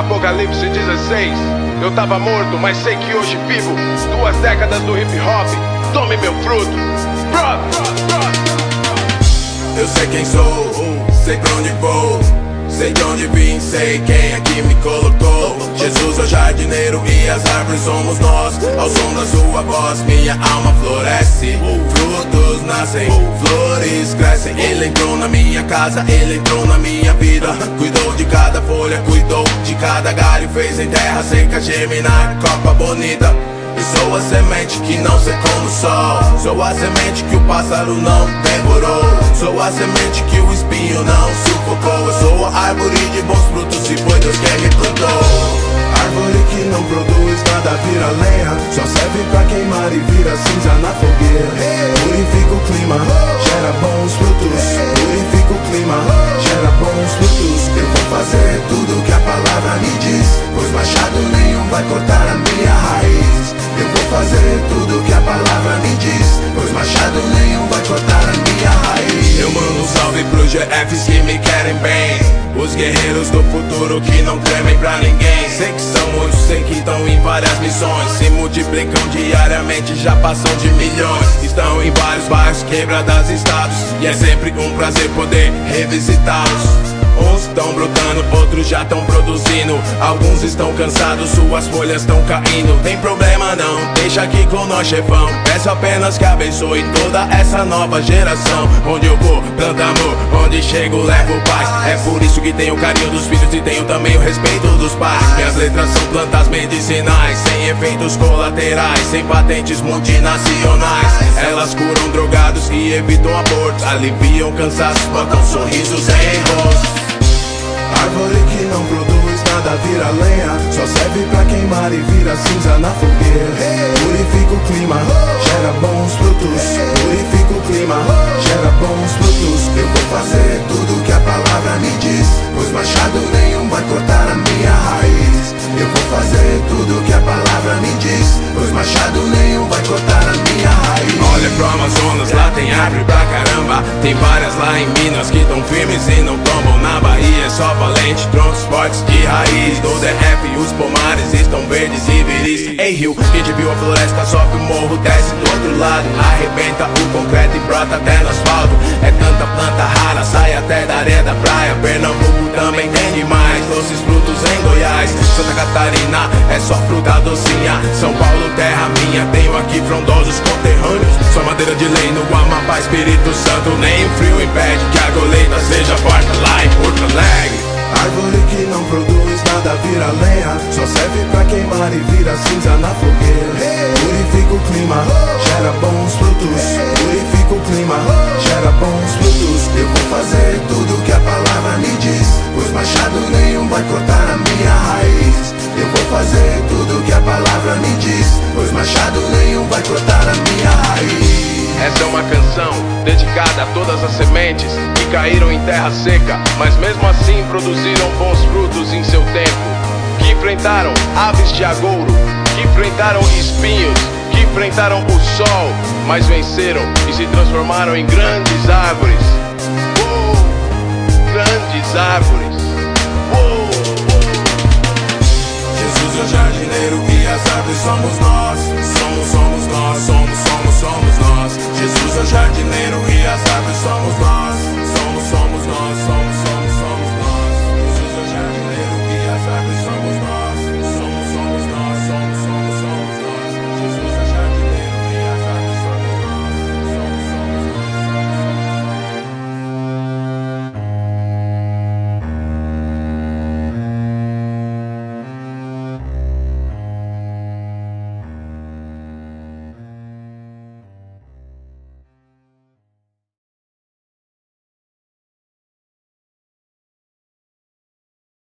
Apocalipse 16. Eu tava morto, mas sei que hoje vivo. Duas décadas do hip hop, tome meu fruto. Bro, bro, bro. Eu sei quem sou, sei pra onde vou. Sei de onde vim, sei quem é que me colocou. Jesus é o jardineiro e as árvores somos nós. Ao som da sua voz, minha alma floresce. Nascem, flores crescem. Ele entrou na minha casa, ele entrou na minha vida. Cuidou de cada folha, cuidou de cada galho. Fez em terra seca germinar, copa bonita. E sou a semente que não secou no sol Sou a semente que o pássaro não devorou Sou a semente que o espinho não sufocou Eu sou a árvore de bons frutos e foi Deus quem me plantou Árvore que não produz nada vira lenha. Só serve pra queimar e vira cinza na fogueira. Purifica o clima, gera bons frutos. Purifica o clima, gera bons frutos. Eu vou fazer tudo que a palavra me diz Pois machado nenhum vai cortar a minha raiz. Eu vou fazer tudo que a palavra me diz Pois machado nenhum vai cortar a minha raiz. Eu mando um salve pros GFs que me querem bem. Os guerreiros do futuro que não tremem missões Se multiplicam diariamente, já passam de milhões Estão em vários bairros, quebradas estados E é sempre um prazer poder revisitá-los Uns estão brotando, outros já estão produzindo. Alguns estão cansados, suas folhas estão caindo. Tem problema não, deixa aqui com nós, chefão. Peço apenas que abençoe toda essa nova geração. Onde eu vou, planta amor, onde chego, levo. É por isso que tenho carinho dos filhos e tenho também o respeito dos pais. Minhas letras são plantas medicinais, sem efeitos colaterais, sem patentes multinacionais. Elas curam drogados e evitam abortos, aliviam cansaços, botam sorrisos em rosto. Árvore que não produz nada vira lenha Só serve pra queimar e vira cinza na fogueira Purifica o clima, gera bons frutos em Minas que tão firmes e não tombam Na Bahia é só valente, troncos fortes de raiz Do DF os pomares estão verdes e viris. Ei Rio, quem te viu a floresta sobe o morro, desce do outro lado Arrebenta o concreto e brota até no asfalto. É tanta planta rara, sai até da areia da praia Pernambuco também tem demais, doces frutos em Goiás. Santa Catarina é só fruta docinha São Paulo terra minha, tenho aqui frondosos de lei no Amapá, Espírito Santo Nem o frio impede que a colheita seja farta. Lá em Porto Alegre. Árvore que não produz nada vira lenha. Só serve pra queimar e vira cinza na fogueira. Purifica o clima, gera bons frutos. Purifica o clima, gera bons frutos todas as sementes que caíram em terra seca, mas mesmo assim produziram bons frutos em seu tempo. Que enfrentaram aves de agouro, que enfrentaram espinhos, que enfrentaram o sol, mas venceram e se transformaram em grandes árvores. Uh, grandes árvores. Uh, Jesus é o jardineiro e as árvores somos nós.